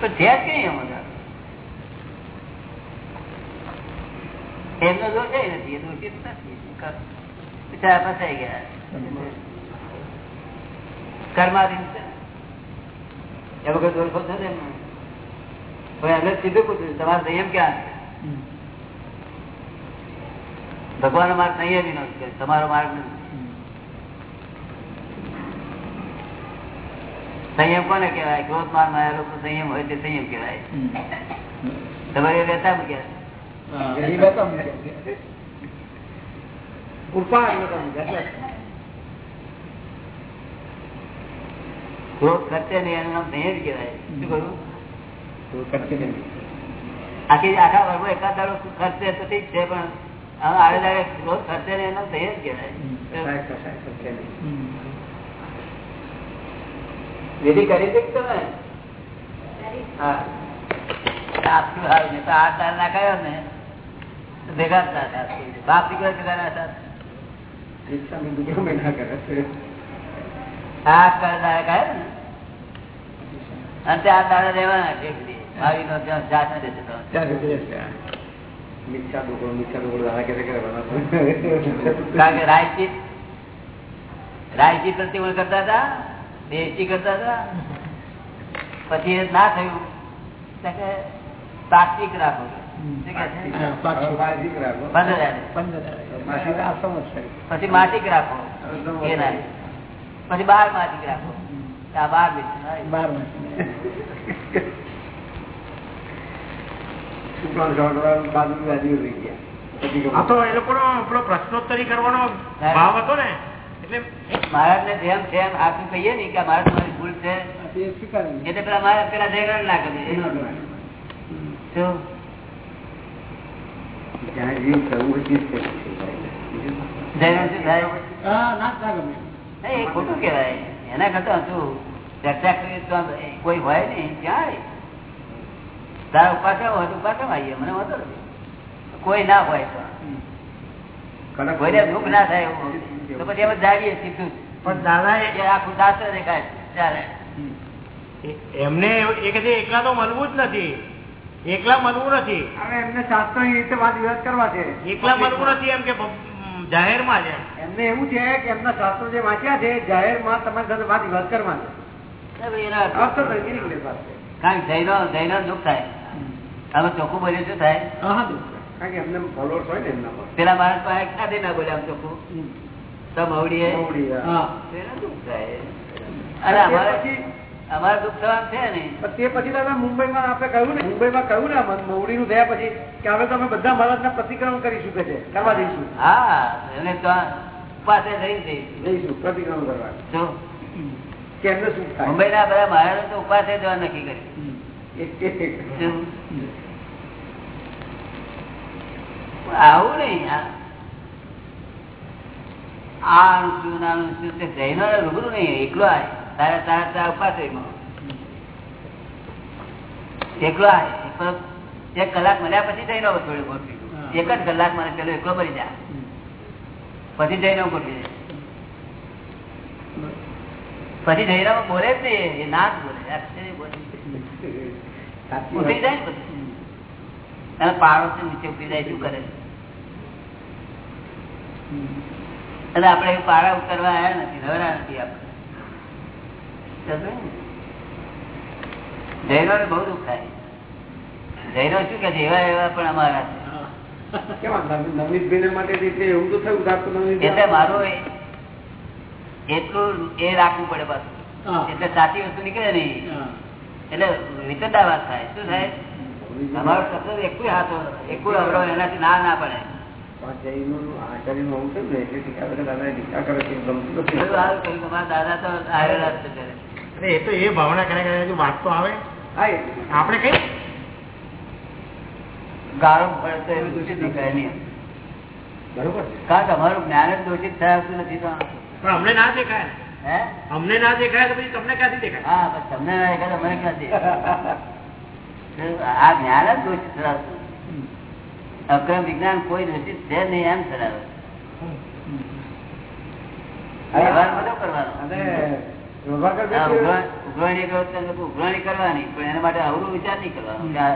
Speaker 1: પણ છે જ કઈ એમ એમનો દોષ નથી એ દોષિત નથી. ફસાઈ ગયા. કર્માધીન છે. એ વખત દોષો છે ને એમને. સીધું પૂછ્યું તમારે સંયમ ક્યાં છે. ભગવાન માર્ગ સંયમ નો છે તમારો માર્ગ નથી. સંયમ કોને કહેવાય? ક્રોધ મારમાં લોકો સંયમ હોય તે સંયમ કહેવાય. તમારે રહેતા. ક્રોધ કરશે નહીં એનું નામ સંયમ કહેવાય. શું. આખી આખા એકાદ ખર્ચે તો ઠીક છે પણ આડે દાડે ક્રોધ ખર્ચે નહીં એનો સંયમ કહેવાય. વિધિ કરી છે કે તમે હા આપશું હારું નહીં તો આઠ દાડ નાખાયો ને તો ભેગા જ ના થાય. બાપ દીકરો ભેગા ના થાય.
Speaker 8: રિક્ષામાં બીજો મહિના કરે છે.
Speaker 1: આઠ દાડ નાખાયો ને અને તે આઠ દાડા રહેવાના ઠીક છે. ભાવિનો જ્યાં જાત ન દેશે તો.
Speaker 8: ત્યાં સુધી રહેશે. મિથ્યા દુકડો, મિથ્યા દુકડો દાડા કરે કરે બનાવતો.
Speaker 1: કારણ કે રાયચીત રાયચીત પ્રતિમણ કરતા હતા દેશી કરતા હતા. પછી ના થયું. તો કે રાખો
Speaker 4: પાછું.
Speaker 8: માટી રાખો.
Speaker 1: પછી બાર માટી રાખો. બાર
Speaker 4: બાર.
Speaker 2: આ તો એ લોકોનો પ્રશ્નોત્તરી કરવાનો ભાવ હતો ને.
Speaker 1: મહારાજ ને જેમ છે એમ કહીએ ને કે મહારાજ ભૂલ છે. એટલે પેલા મહારાજ પેલા ના કરી ખોટું કેવાય એના કરતા હતું ચર્ચા કરીએ તો કોઈ હોય નહીં ક્યાંય. તારા ઉપાસા હોય તો ઉપાસા આવીએ મને વાંધો નથી. કોઈ ના હોય તો. કોઈને દુઃખ ના થાય એવું તો પછી એમ જાડીએ સીધું
Speaker 2: પણ દાદા
Speaker 1: એ આખું શાસ્ત્ર દેખાય ચાલે
Speaker 2: એમને એ કે છે એકલા તો મળવું જ નથી. એકલા મળવું નથી.
Speaker 8: હવે એમને શાસ્ત્રની રીતે વાત વિવાદ કરવા છે.
Speaker 2: એકલા મળવું નથી એમ કે જાહેરમાં છે
Speaker 8: એમને એવું છે કે એમના શાસ્ત્રો જે વાંચ્યા છે જાહેરમાં તમારી સાથે વાત વિવાદ કરવા છે.
Speaker 1: પેલા માણસ પાસે ના બોલે આમ ચોખ્ખું. અમારે અમારે દુઃખ થવાનું છે ને.
Speaker 8: તે પછી દાદા મુંબઈમાં આપણે કહ્યું ને મુંબઈમાં કહ્યું ને મવડી નું થયા પછી કે હવે તો અમે બધા મહારાજના પ્રતિક્રમણ કરીશું કે છે કરવા દઈશું.
Speaker 1: હા એને તો પાસે જઈશું
Speaker 4: પ્રતિક્રમણ કરવા.
Speaker 1: શું
Speaker 4: કે એમને સુખ થાય?
Speaker 1: મુંબઈના બધા મહારાજો તો ઉપાસે જવા નક્કી કરી. શું? આવું નહીં આ- આનું શું નાનું તે જૈનો રૂબરૂ નહીં એકલો આય. તારે તારે તારા ઉપાસે એકલો. આય. એક કલાક મળ્યા પછી જઈને થોડી ગોઠવી એક જ કલાક મને પેલો એકલો મળી જાય. પછી જઈને ગોઠવી દે પછી જઈને બોલે જ નહીં એ ના જ બોલે.
Speaker 4: વાત.
Speaker 1: જાય ને પછી. અને પાડો નીચે ઉતરી જાય શું કરે? અને આપણે પારા ઉતરવા આવ્યા નથી નવરા નથી આપણે. જૈનો ને? બહુ દુઃખ થાય. જૈનો શું કે છે એવા એવા પણ અમારા એટલે મારું એટલું એ રાખવું પડે પાછું એટલે સાચી વસ્તુ નીકળે નહીં. એટલે વિતરતા વાત થાય. શું થાય? અમારો શબ્દ એકું હાથો એકું અવરો એનાથી ના ના પડે.
Speaker 2: આપણે કઈ?
Speaker 1: ગાળો પડે તો દૂષિત નીકળે નહીં.
Speaker 4: બરોબર કા
Speaker 1: કારણ કે અમારું જ્ઞાન જ દૂષિત થતું નથી તો.
Speaker 2: પણ અમને ના દેખાય.
Speaker 1: હે?
Speaker 2: અમને ના દેખાય તો પછી તમને ક્યાંથી દેખાય?
Speaker 1: હા બસ તમને ના દેખાય તો મને ક્યાંથી આ જ્ઞાન જ દોષિત થતું અક્રમ વિજ્ઞાન કોઈ દૂષિત છે નહીં એમ ધરાવે વ્યવહાર બધો કરવાનો.
Speaker 4: અને પ્રભાકર
Speaker 1: હા,
Speaker 4: બેન
Speaker 1: ઉઘરા- ઉઘરાણી કરો તો લોકો ઉઘરાણી કરવાની પણ એના માટે અવરું વિચાર નહીં કરવાનો કે આ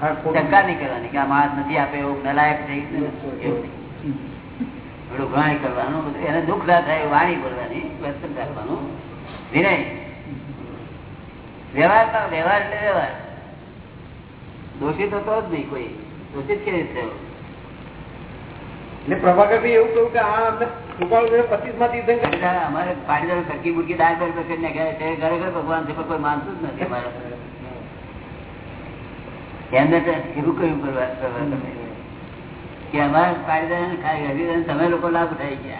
Speaker 4: હા, ખોટું.
Speaker 1: શંકા નહીં કરવાની કે આ માણસ નથી આપે એવું નલાયક થઈ એવું ઉઘરાણી કરવાનું એને દુઃખ ના થાય વાણી બોલવાની વર્તન રાખવાનું વિનય. વ્યવહાર વ્યવહાર એટલે વ્યવહાર. દોષિત હતો જ નહીં કોઈ. દોષિત કેવી રીતે થયો?
Speaker 4: ને પ્રભાકરભાઈ એવું કહ્યું કે આ અમને કૃપાળુ
Speaker 1: પચીસમાં અમારે પાણીદાર કટકી બુટકી દાળ દાળ કરી નાખ્યા ઘરે ઘરે ભગવાન છે કોઈ માનતું જ નથી અમારે. એમને એવું કહ્યું કરવા- કરવા તમે. કે અમારા પાણીદાર ખાલી હરિદાન તમે લોકો લાભ ઉઠાઈ ગયા.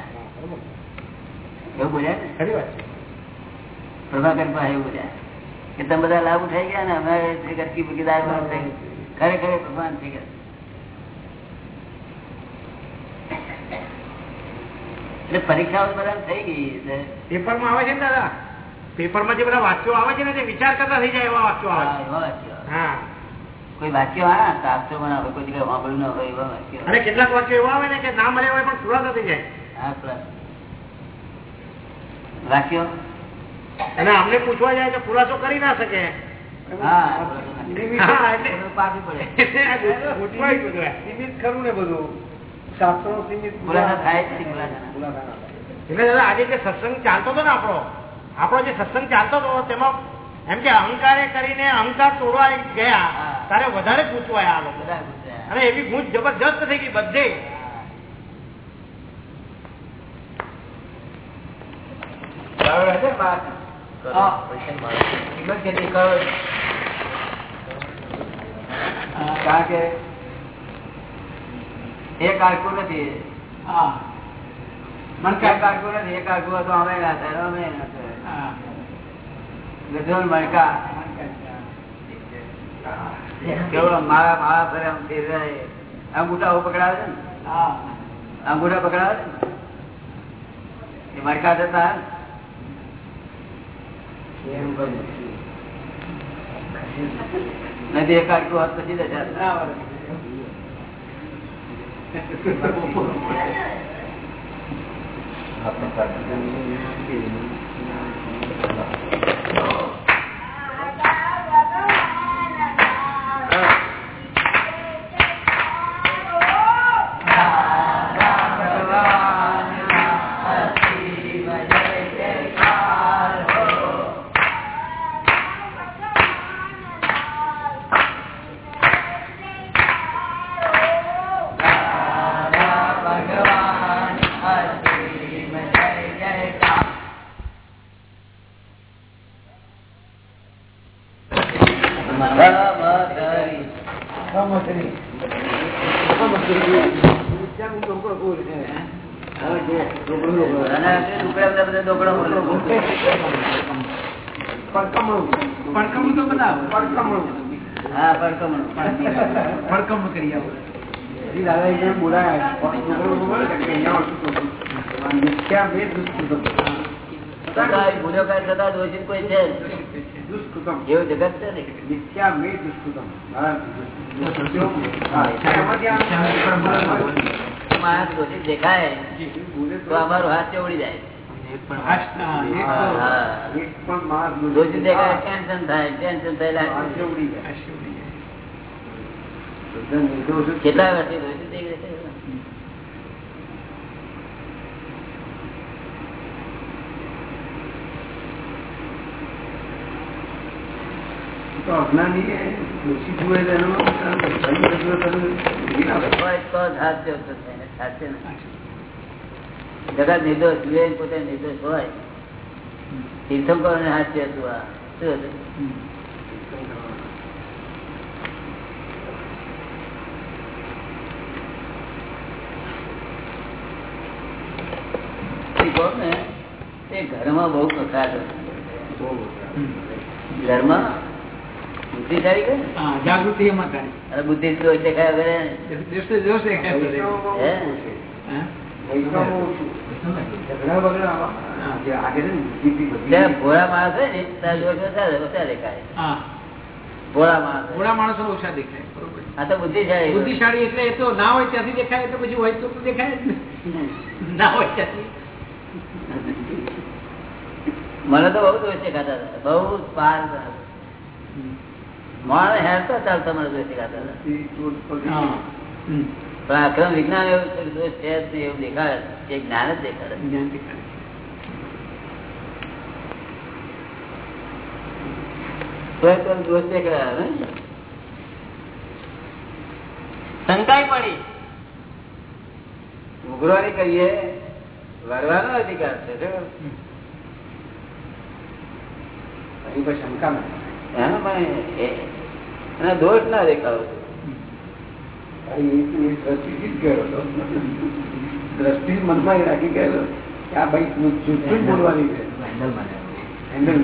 Speaker 1: એવું બોલ્યા ને?
Speaker 4: ખરી વાત
Speaker 1: પ્રભાકર ભાઈ એવું બોલ્યા. કે તમે બધા લાભ ઉઠાઈ ગયા ને કટકી બુટકી દાળ દાળ ખરેખર ભગવાન થઈ ગયા એટલે પરીક્ષાઓ બધા થઈ ગઈ એટલે
Speaker 2: પેપરમાં આવે છે ને દાદા? પેપરમાં જે બધા વાક્યો આવે છે ને તે વિચાર કરતા થઈ જાય એવા વાક્યો આવે
Speaker 1: એવા વાક્યો.
Speaker 2: હા.
Speaker 1: કોઈ વાક્યો હા શાસ્ત્રો પણ આવે કોઈ જગ્યાએ વાપર્યું ના હોય એવા વાક્યો.
Speaker 2: અને કેટલાક વાક્યો એવા આવે ને કે ના મળે હોય પણ પૂરા થઈ જાય.
Speaker 1: હા પ્લસ વાક્યો?
Speaker 2: અને અમને પૂછવા જાય તો ખુલાસો કરી ના શકે.
Speaker 1: હા બધું પડે.
Speaker 4: ખરું ને બધું. શાસ્ત્રો.
Speaker 2: એટલે દાદા આજે જે સત્સંગ ચાલતો હતો ને આપણો આપણો જે સત્સંગ ચાલતો હતો તેમાં એમ કે અહંકારે કરીને અહંકાર તોડવા ગયા તારે વધારે પૂછવાય આ લોકો. અને એવી ગૂંચ જબરજસ્ત થઈ ગઈ બધે?
Speaker 1: કારણ કે એક આખું નથી. આખું નથી. એક આખું હતું અમે ના થાય અમે ના થાય.
Speaker 8: હા.
Speaker 1: મણકા. કેવડો મારા મારા ફરે આમ ફેરવે. અંગૂઠા પકડાવે છે ને?
Speaker 8: હા.
Speaker 1: અંગૂઠા પકડાવે છે ને? એ મણકા જતા નથી. એક આખું હોત પછી દશા
Speaker 8: પડકમણું
Speaker 1: દેખાય તો અમારો હાથ ચોડી જાય ટેન્શન થાય ટેન્શન થયેલા કેટલા વર્ષથી દોષિત દેખાય હોય તો જ હાથ ચોરતો થાય ને સાચે ને. જગત નિર્દોષ જુએ પોતે નિર્દોષ હોય તીર્થંકર ને હાથ હતું આ શું હતું? ઘરમાં બહુ પ્રકાર ઘરમાં બુદ્ધિશાળી કહે
Speaker 8: જાગૃતિ એમાં થાય
Speaker 1: અને બુદ્ધિ દોષ દેખાય વગર
Speaker 8: દિવસે દિવસે
Speaker 1: ભોળા માણસ હોય ને ત્યાં દોષ ઓછા દેખાય. ભોળા માણસ હોય.
Speaker 8: માણસો ઓછા દેખાય
Speaker 1: આ તો બુદ્ધિશાળી
Speaker 8: બુદ્ધિશાળી એટલે એ તો ના હોય ત્યાંથી દેખાય તો પછી હોય તો દેખાય જ ના. હોય ત્યાંથી.
Speaker 1: મને તો બહુ દોષ દેખાતા બહુ પાર માણસ હેરતા ચાલતા મને દોષ દેખાતા હતા
Speaker 8: હા હમ.
Speaker 1: પણ અક્રમ વિજ્ઞાન એવું દોષ છે એવું દેખાડે છે. એ જ્ઞાન જ દેખાડે
Speaker 8: જ્ઞાન દેખાય
Speaker 1: તો એ તો દોષ દેખાડે ને
Speaker 9: પડી
Speaker 1: ઉઘરવાની કરીએ વરવાનો અધિકાર છે અહીં કોઈ શંકા એ- એનો દોષ ના દેખાડો
Speaker 10: દ્રષ્ટિ મનમાં રાખી ગયેલો. કે આ ભાઈ જૂઠું બોલવાની છે.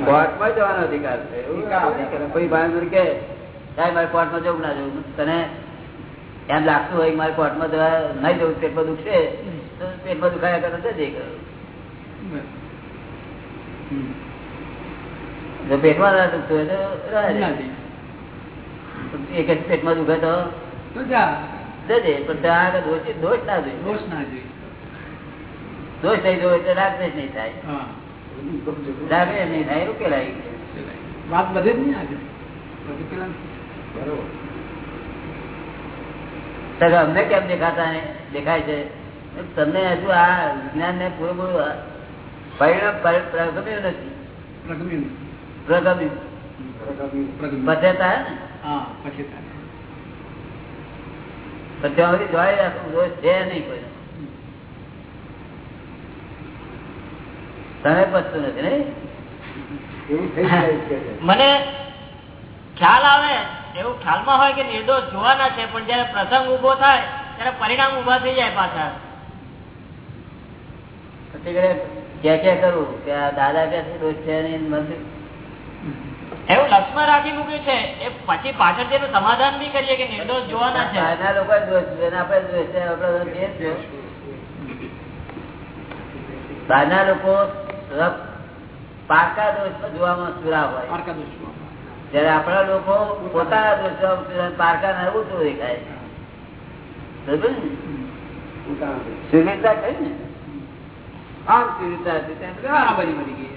Speaker 1: કોર્ટમાં જવાનો અધિકાર છે. એવું નથી કે કોઈ ભાઈ કે સાહેબ મારે કોર્ટમાં જવું ના જવું. તને એમ લાગતું હોય મારે કોર્ટમાં જવા નહીં જવું પેટમાં દુખશે તો પેટમાં દુખાયા કરતા જજે કરો. જો પેટમાં ના દુખતું હોય તો એક જ પેટમાં દુખે તો જજે પણ ત્યાં આગળ દોષ દોષ ના જોઈએ.
Speaker 8: દોષ ના જોઈએ.
Speaker 1: દોષ થઈ ગયો એટલે રાગદ્વેષ નહીં થાય. નહીં થાય ઉકેલાય.
Speaker 8: વાત બધે જ નહીં આગળ
Speaker 1: બરોબર. અમને કેમ દેખાતા દેખાય છે. તમને હજુ આ વિજ્ઞાન ને પૂરેપૂરું પરિણામ પર- પ્રગમ્યું નથી.
Speaker 8: પ્રગમ્યું
Speaker 1: પ્રગમ્યું
Speaker 8: પ્રગમ્યું
Speaker 1: પછેતા હા
Speaker 8: પછી
Speaker 1: ત્યાં સુધી જોઈ રાખવું દોષ છે નહીં કોઈ. તને પચતું નથી ને
Speaker 10: એવું થઈ જાય છે.
Speaker 9: મને ખ્યાલ આવે એવું ખ્યાલમાં હોય કે નિર્દોષ જોવાના છે પણ જયારે પ્રસંગ ઊભો થાય
Speaker 5: ત્યારે પરિણામ ઊભા થઈ જાય પાછા.
Speaker 1: પછી કે કે કરું? કે આ દાદા ક્યાંથી દોષ છે નહીં, મંદિર
Speaker 5: એવું લક્ષ્મણ રાખી મૂક્યું છે એ પછી પાછળ જેનું સમાધાન બી કરીએ કે નિર્દોષ જોવાના છે?
Speaker 1: એના લોકો આપણે દોષ છે આપણે તો તે જ છે. બહારના લોકો પાકા દોષ જોવામાં સુરા હોય. જયારે આપણા લોકો પોતાના દોષ જોવામાં સુરા, પારકા ના ઓછું દેખાય? સુનિતા કહી ને? આમ સુનિતા હતી બધી મરી ગઈ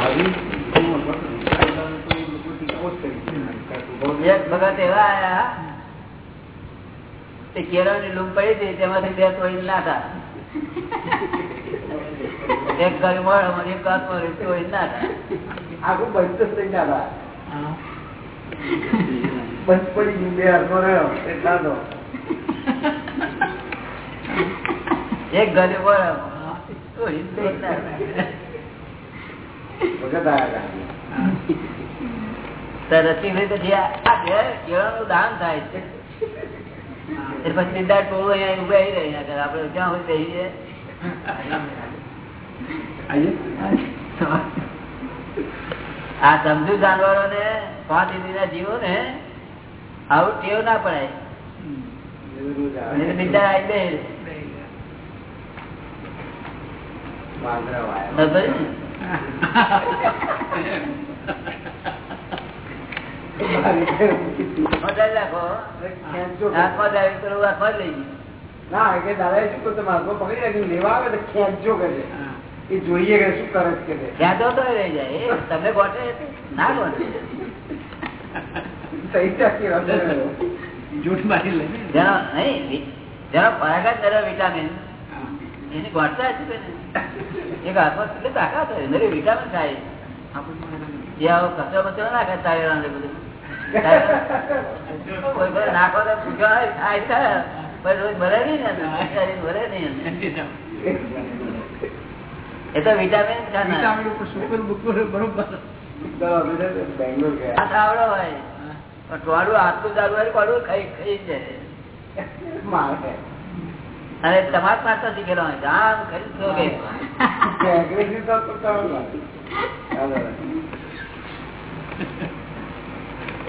Speaker 1: એક ભગત એવા આયા તે કેળવની લૂમ પડી હતી તેમાંથી બે તોડી નાખા એક ગળી મળે એક હાથ મળે તોડી નાખા
Speaker 8: આખું બંધ થઈ ગયા બંધ પડી ગયું બે હાથનો રહ્યો એટલા તો
Speaker 1: એક ગળી મળે તોડી તોડી નાખા
Speaker 8: વખત આવ્યા
Speaker 1: તો રસીભાઈ પછી આ બે કેળવનું દાન થાય છે. પછી સીધા ટોળું અહીંયા ઊભા રહ્યા કરે આપણે ક્યાં હોય બેસીએ આ સમજુ જાનવરો ને પાંચ ઇન્દ્રિયના જીવો ને આવું ટેવ ના પડાય. બીજા આવી બે
Speaker 8: વાંદરા વાયા.
Speaker 1: ખબર ને?
Speaker 8: કે દાદા શું કહ્યું તમે પકડી રાખ્યું લેવા આવે તો ખેંચજો કે એ જોઈએ કે શું કરે કે છે.
Speaker 1: તો તો રહી જાય એ તમને ગોઠે ના ગોઠે
Speaker 8: સહી ચાકી રસ્તે રહ્યો.
Speaker 1: નહીં જેનો ખોરાક જ વિટામિન એની ગોઠતા ને. એક હાથમાં કેટલી તાકાત હોય નરી વિટામિન ખાય. જે આવો કચરો બચરો ના ખાય બધું. કોઈ કોઈ નાખો તો ભૂખ્યો હોય, ખાય ખાય. પણ રોજ ભરે નહીં ને ભરે નહીં એ તો વિટામિન
Speaker 8: છે
Speaker 1: આવડો હોય પણ ટોળું આટલું ચાલુ હોય કોડું ખાઈ ખાઈ જાય.
Speaker 8: મારે.
Speaker 1: અને તમારે પાસે શીખેલો કે.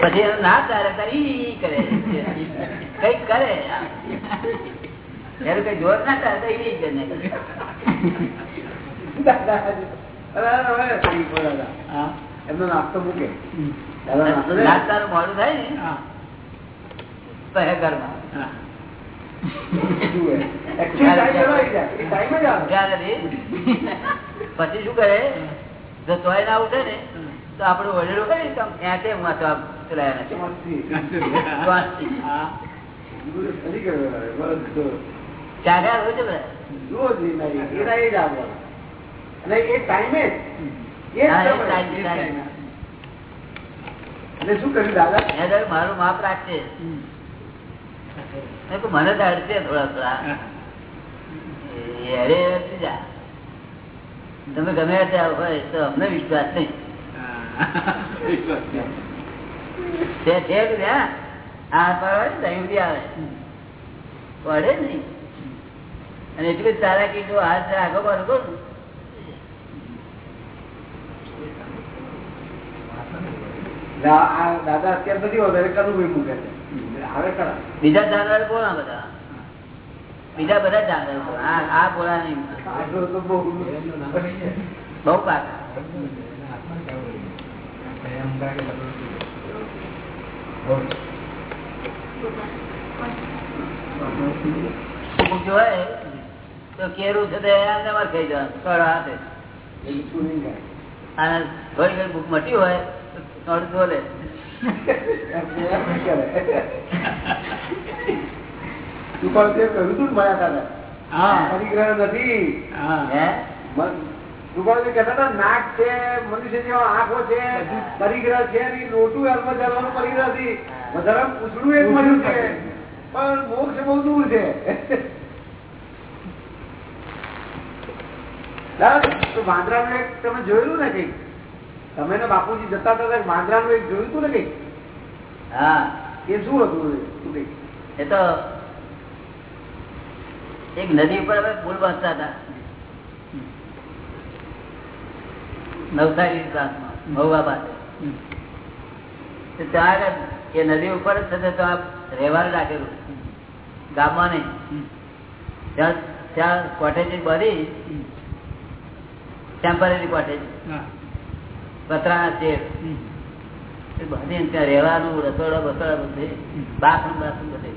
Speaker 1: પછી એનું ના ચાલે કરી કરે કંઈક કરે એનું કઈ જોર ના ચાલે તો એ જ ને.
Speaker 8: એમનો નાસ્તો મૂકે.
Speaker 1: નાસ્તાનું મોડું થાય ને ઘરમાં પછી શું કરે જો તોય ના ઉઠે ને તો આપડે વડેલો કરી તો
Speaker 8: હું.
Speaker 1: ચાલ્યા હોય છે બધા.
Speaker 8: મારી.
Speaker 1: માપ રાખશે મને તો અડશે થોડા થોડા. અરે અડશે જા. તમે ગમે ત્યાં હોય તો અમને વિશ્વાસ નહીં. પડે નહીં. અને એટલી જ તારા કીધું હાથ આગળ પાછું કરું.
Speaker 8: દાદા અત્યારે બધી હોતા કરવું કનુભાઈ મૂકે છે.
Speaker 1: બીજા જાનવર કોણ બધા? બીજા બધા જાનવર. આ બોલા નહીં
Speaker 8: બહુ
Speaker 1: જો હોય તો કેરું છે તે જવાનું કળ હાથે. અને થોડી ઘણી ભૂખ મટી હોય તો થોડું બોલે
Speaker 8: નાક છે મનુષ્ય જેવા આંખો છે પરિગ્રહ છે પરિગ્રહથી વધારે પૂછડું એક મળ્યું છે. પણ મોક્ષ બહુ દૂર છે વાંદરા તમે જોયેલું નથી. તમે ને બાપુજી જતા હતા માંદરાનું એક જોયું હતું ને કઈ
Speaker 1: હા.
Speaker 8: એ શું હતું
Speaker 1: એ? તો એક નદી ઉપર અમે પુલ બાંધતા હતા. નવસારી પ્રાંતમાં મહુવા પાસે. ત્યાં એ નદી ઉપર જ થશે તો આ રહેવાનું રાખેલું. ગામમાં નહીં. ત્યાં ત્યાં કોટેજ બની. ટેમ્પરરી કોટેજ પતરાના એ બધી ત્યાં રહેવાનું રસોડા બસોડા બધે બાથરૂમ બાથરૂમ બધે.